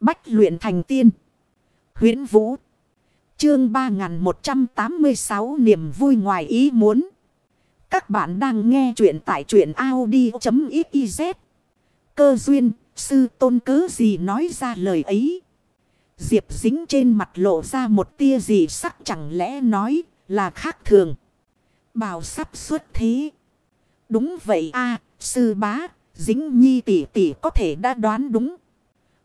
Bách luyện thành tiên. huyễn Vũ. Chương 3186 niềm vui ngoài ý muốn. Các bạn đang nghe truyện tại truyện Audi.xyz. Cơ duyên, sư tôn cớ gì nói ra lời ấy. Diệp dính trên mặt lộ ra một tia gì sắc chẳng lẽ nói là khác thường. Bảo sắp xuất thế. Đúng vậy a sư bá, dính nhi tỷ tỷ có thể đã đoán đúng.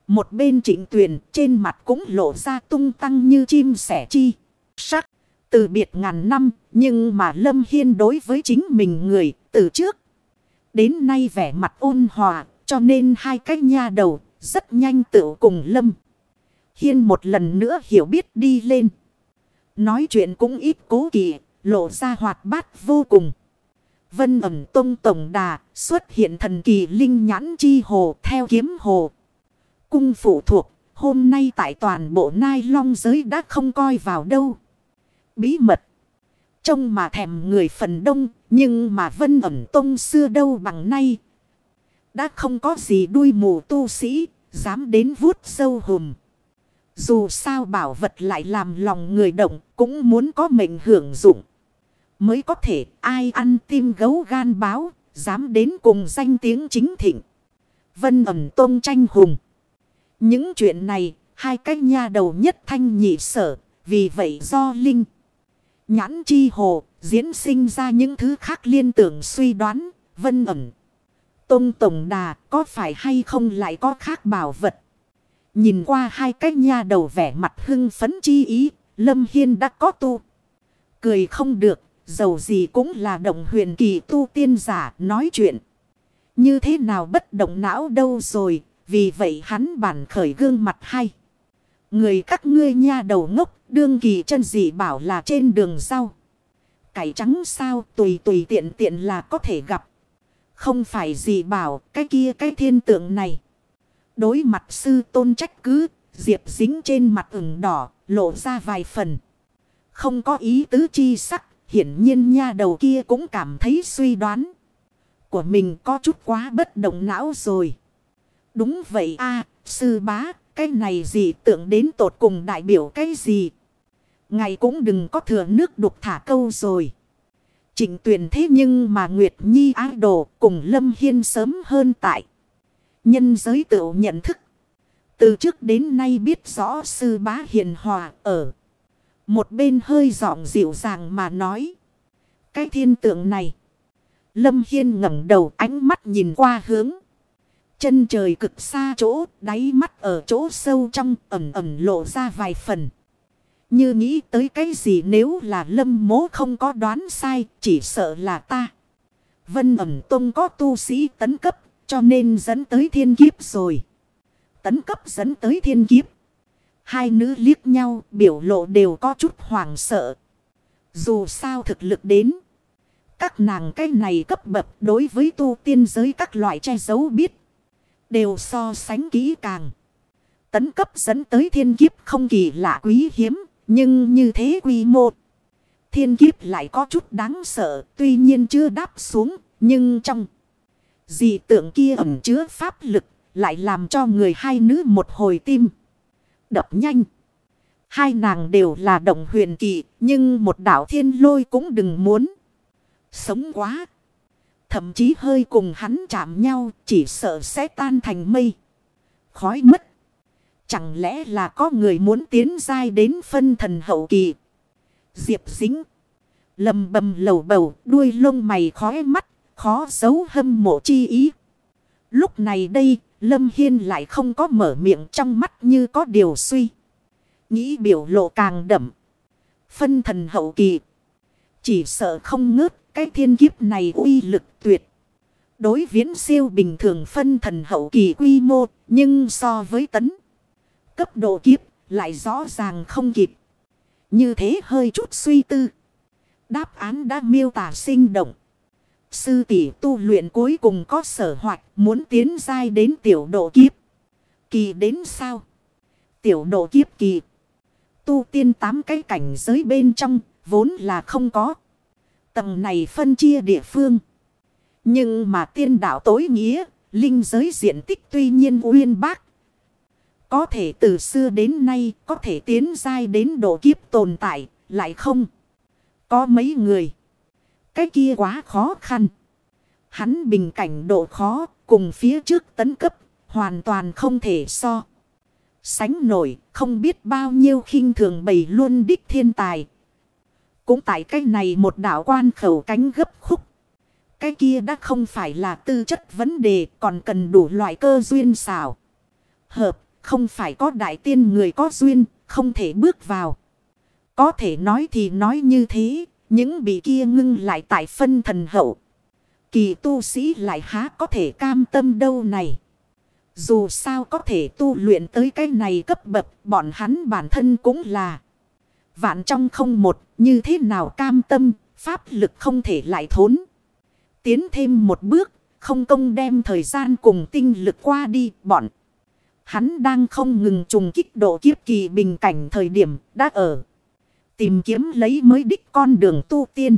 Một bên trịnh tuyền trên mặt cũng lộ ra tung tăng như chim sẻ chi. Sắc, từ biệt ngàn năm, nhưng mà Lâm Hiên đối với chính mình người, từ trước. Đến nay vẻ mặt ôn hòa, cho nên hai cái nha đầu, rất nhanh tự cùng Lâm. Hiên một lần nữa hiểu biết đi lên. Nói chuyện cũng ít cố kỵ, lộ ra hoạt bát vô cùng. Vân ẩm tông tổng đà, xuất hiện thần kỳ linh nhãn chi hồ theo kiếm hồ. Cung phụ thuộc, hôm nay tại toàn bộ nai long giới đã không coi vào đâu. Bí mật. Trông mà thèm người phần đông, nhưng mà vân ẩm tông xưa đâu bằng nay. Đã không có gì đuôi mù tu sĩ, dám đến vuốt sâu hùm. Dù sao bảo vật lại làm lòng người động, cũng muốn có mệnh hưởng dụng. Mới có thể ai ăn tim gấu gan báo, dám đến cùng danh tiếng chính thịnh. Vân ẩm tôn tranh hùng. Những chuyện này, hai cái nha đầu nhất thanh nhị sở, vì vậy do Linh. Nhãn chi hồ, diễn sinh ra những thứ khác liên tưởng suy đoán, vân ẩm. Tông tổng đà có phải hay không lại có khác bảo vật. Nhìn qua hai cái nha đầu vẻ mặt hưng phấn chi ý, Lâm Hiên đã có tu. Cười không được, dầu gì cũng là động huyền kỳ tu tiên giả nói chuyện. Như thế nào bất động não đâu rồi, vì vậy hắn bản khởi gương mặt hay. Người các ngươi nha đầu ngốc, đương kỳ chân dị bảo là trên đường rau. Cải trắng sao tùy tùy tiện tiện là có thể gặp. Không phải gì bảo cái kia cái thiên tượng này. Đối mặt sư tôn trách cứ, diệp dính trên mặt ửng đỏ, lộ ra vài phần. Không có ý tứ chi sắc, hiển nhiên nha đầu kia cũng cảm thấy suy đoán. Của mình có chút quá bất động não rồi. Đúng vậy a sư bá, cái này gì tưởng đến tột cùng đại biểu cái gì. Ngày cũng đừng có thừa nước đục thả câu rồi. Trịnh tuyển thế nhưng mà Nguyệt Nhi ái đồ cùng Lâm Hiên sớm hơn tại. Nhân giới tự nhận thức. Từ trước đến nay biết rõ sư bá hiền hòa ở. Một bên hơi giọng dịu dàng mà nói. Cái thiên tượng này. Lâm Hiên ngẩng đầu ánh mắt nhìn qua hướng. Chân trời cực xa chỗ, đáy mắt ở chỗ sâu trong ẩm ẩm lộ ra vài phần. Như nghĩ tới cái gì nếu là lâm mố không có đoán sai, chỉ sợ là ta. Vân ẩm tông có tu sĩ tấn cấp, cho nên dẫn tới thiên kiếp rồi. Tấn cấp dẫn tới thiên kiếp. Hai nữ liếc nhau, biểu lộ đều có chút hoảng sợ. Dù sao thực lực đến. Các nàng cái này cấp bậc đối với tu tiên giới các loại che giấu biết. Đều so sánh kỹ càng. Tấn cấp dẫn tới thiên kiếp không kỳ lạ quý hiếm. Nhưng như thế quy mô. Thiên kiếp lại có chút đáng sợ. Tuy nhiên chưa đáp xuống. Nhưng trong dị tượng kia ẩn chứa pháp lực. Lại làm cho người hai nữ một hồi tim. Đập nhanh. Hai nàng đều là đồng huyền kỳ. Nhưng một đảo thiên lôi cũng đừng muốn. Sống quá. Thậm chí hơi cùng hắn chạm nhau, chỉ sợ sẽ tan thành mây. Khói mất. Chẳng lẽ là có người muốn tiến dai đến phân thần hậu kỳ. Diệp dính. Lầm bầm lầu bầu, đuôi lông mày khói mắt. Khó giấu hâm mộ chi ý. Lúc này đây, Lâm Hiên lại không có mở miệng trong mắt như có điều suy. Nghĩ biểu lộ càng đậm. Phân thần hậu kỳ. Chỉ sợ không ngớt cái thiên kiếp này uy lực tuyệt. Đối viễn siêu bình thường phân thần hậu kỳ quy mô, nhưng so với tấn. Cấp độ kiếp lại rõ ràng không kịp. Như thế hơi chút suy tư. Đáp án đã miêu tả sinh động. Sư tỷ tu luyện cuối cùng có sở hoạch muốn tiến dai đến tiểu độ kiếp. Kỳ đến sao? Tiểu độ kiếp kỳ. Tu tiên tám cái cảnh giới bên trong vốn là không có. Tầng này phân chia địa phương. Nhưng mà tiên đạo tối nghĩa, linh giới diện tích tuy nhiên uyên bác. Có thể từ xưa đến nay có thể tiến dai đến độ kiếp tồn tại, lại không. Có mấy người. Cái kia quá khó khăn. Hắn bình cảnh độ khó, cùng phía trước tấn cấp, hoàn toàn không thể so. Sánh nổi, không biết bao nhiêu khinh thường bầy luôn đích thiên tài. Cũng tại cái này một đảo quan khẩu cánh gấp khúc. Cái kia đã không phải là tư chất vấn đề, còn cần đủ loại cơ duyên xảo. Hợp, không phải có đại tiên người có duyên, không thể bước vào. Có thể nói thì nói như thế, những bị kia ngưng lại tại phân thần hậu. Kỳ tu sĩ lại há có thể cam tâm đâu này. Dù sao có thể tu luyện tới cái này cấp bậc bọn hắn bản thân cũng là. Vạn trong không một, như thế nào cam tâm, pháp lực không thể lại thốn. Tiến thêm một bước, không công đem thời gian cùng tinh lực qua đi, bọn. Hắn đang không ngừng trùng kích độ kiếp kỳ bình cảnh thời điểm đã ở. Tìm kiếm lấy mới đích con đường tu tiên.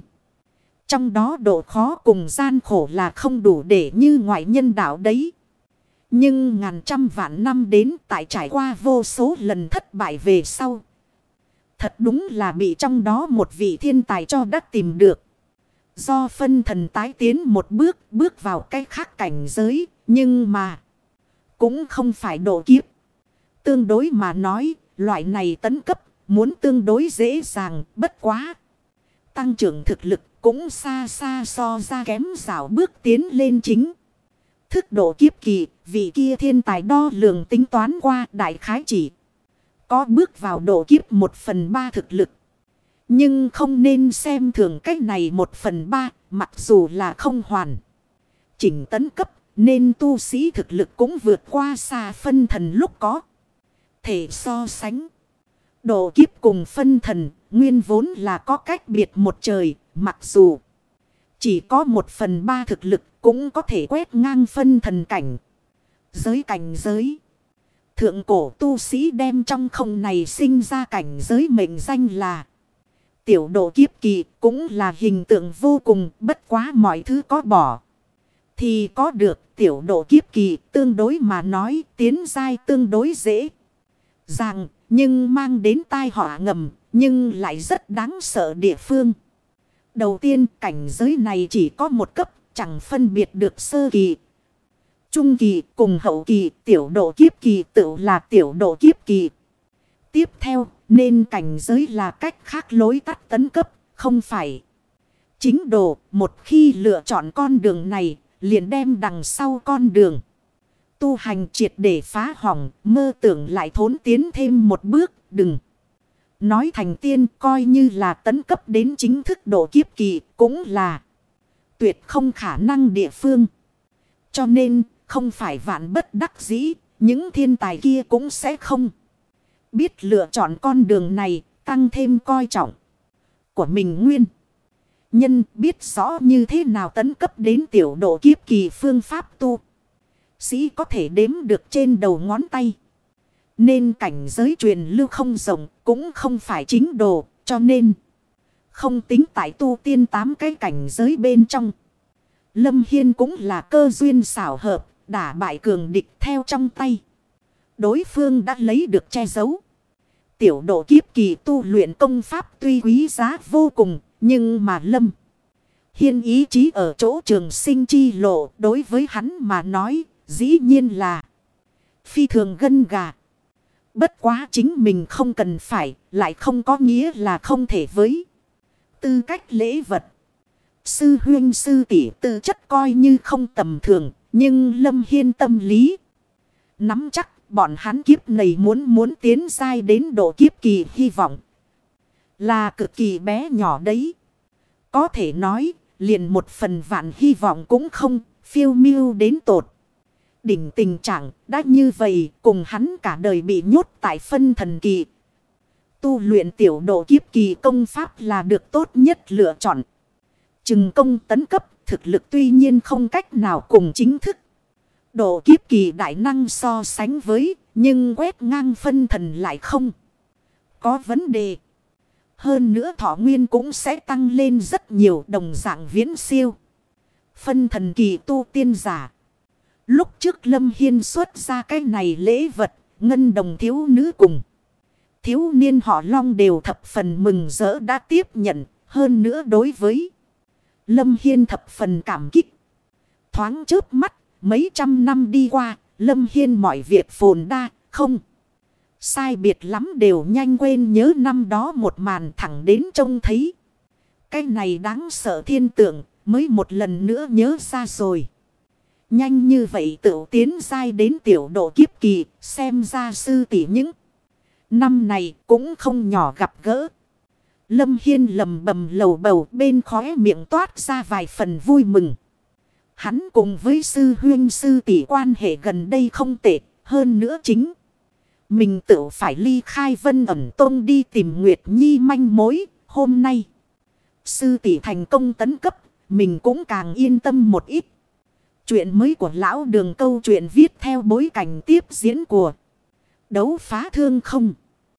Trong đó độ khó cùng gian khổ là không đủ để như ngoại nhân đạo đấy. Nhưng ngàn trăm vạn năm đến, tại trải qua vô số lần thất bại về sau. Thật đúng là bị trong đó một vị thiên tài cho đắc tìm được. Do phân thần tái tiến một bước bước vào cái khác cảnh giới. Nhưng mà cũng không phải độ kiếp. Tương đối mà nói loại này tấn cấp muốn tương đối dễ dàng bất quá. Tăng trưởng thực lực cũng xa xa so ra kém rào bước tiến lên chính. Thức độ kiếp kỳ, vị kia thiên tài đo lường tính toán qua đại khái chỉ. Có bước vào độ kiếp một phần ba thực lực. Nhưng không nên xem thường cách này một phần ba, mặc dù là không hoàn. Chỉnh tấn cấp, nên tu sĩ thực lực cũng vượt qua xa phân thần lúc có. Thể so sánh. Độ kiếp cùng phân thần, nguyên vốn là có cách biệt một trời, mặc dù chỉ có một phần ba thực lực cũng có thể quét ngang phân thần cảnh. Giới cảnh giới. Thượng cổ tu sĩ đem trong không này sinh ra cảnh giới mệnh danh là tiểu độ kiếp kỳ cũng là hình tượng vô cùng, bất quá mọi thứ có bỏ. Thì có được tiểu độ kiếp kỳ tương đối mà nói tiến dai tương đối dễ. Rằng nhưng mang đến tai họa ngầm, nhưng lại rất đáng sợ địa phương. Đầu tiên, cảnh giới này chỉ có một cấp, chẳng phân biệt được sơ kỳ. Trung kỳ cùng hậu kỳ, tiểu độ kiếp kỳ tự là tiểu độ kiếp kỳ. Tiếp theo, nên cảnh giới là cách khác lối tắt tấn cấp, không phải. Chính độ một khi lựa chọn con đường này, liền đem đằng sau con đường. Tu hành triệt để phá hỏng, mơ tưởng lại thốn tiến thêm một bước, đừng. Nói thành tiên coi như là tấn cấp đến chính thức độ kiếp kỳ cũng là tuyệt không khả năng địa phương. Cho nên không phải vạn bất đắc dĩ, những thiên tài kia cũng sẽ không. Biết lựa chọn con đường này, tăng thêm coi trọng của mình nguyên. Nhân biết rõ như thế nào tấn cấp đến tiểu độ kiếp kỳ phương pháp tu. Sĩ có thể đếm được trên đầu ngón tay. Nên cảnh giới truyền lưu không rộng cũng không phải chính đồ cho nên không tính tại tu tiên tám cái cảnh giới bên trong. Lâm Hiên cũng là cơ duyên xảo hợp, đả bại cường địch theo trong tay. Đối phương đã lấy được che giấu. Tiểu độ kiếp kỳ tu luyện công pháp tuy quý giá vô cùng, nhưng mà Lâm Hiên ý chí ở chỗ trường sinh chi lộ đối với hắn mà nói, dĩ nhiên là phi thường gân gà. Bất quá chính mình không cần phải, lại không có nghĩa là không thể với. Tư cách lễ vật. Sư huyên sư tỷ tư chất coi như không tầm thường, nhưng Lâm Hiên tâm lý. Nắm chắc bọn hắn kiếp này muốn muốn tiến dai đến độ kiếp kỳ hy vọng. Là cực kỳ bé nhỏ đấy. Có thể nói, liền một phần vạn hy vọng cũng không, phiêu miêu đến tột. Đỉnh tình trạng đã như vậy cùng hắn cả đời bị nhốt tại phân thần kỳ. Tu luyện tiểu độ kiếp kỳ công pháp là được tốt nhất lựa chọn. Trừng công tấn cấp thực lực tuy nhiên không cách nào cùng chính thức. Độ kiếp kỳ đại năng so sánh với nhưng quét ngang phân thần lại không. Có vấn đề. Hơn nữa thọ nguyên cũng sẽ tăng lên rất nhiều đồng dạng viễn siêu. Phân thần kỳ tu tiên giả. Lúc trước Lâm Hiên xuất ra cái này lễ vật ngân đồng thiếu nữ cùng. Thiếu niên họ long đều thập phần mừng rỡ đã tiếp nhận, hơn nữa đối với Lâm Hiên thập phần cảm kích. Thoáng chớp mắt, mấy trăm năm đi qua, Lâm Hiên mọi việc phồn đa, không. Sai biệt lắm đều nhanh quên nhớ năm đó một màn thẳng đến trông thấy. Cái này đáng sợ thiên tượng mới một lần nữa nhớ ra rồi. Nhanh như vậy tự tiến dai đến tiểu độ kiếp kỳ xem ra sư tỷ những. Năm này cũng không nhỏ gặp gỡ. Lâm Hiên lầm bầm lầu bầu bên khóe miệng toát ra vài phần vui mừng. Hắn cùng với sư huyên sư tỷ quan hệ gần đây không tệ hơn nữa chính. Mình tự phải ly khai vân ẩm tôn đi tìm Nguyệt Nhi manh mối hôm nay. Sư tỷ thành công tấn cấp, mình cũng càng yên tâm một ít. Chuyện mới của lão đường câu chuyện viết theo bối cảnh tiếp diễn của đấu phá thương không.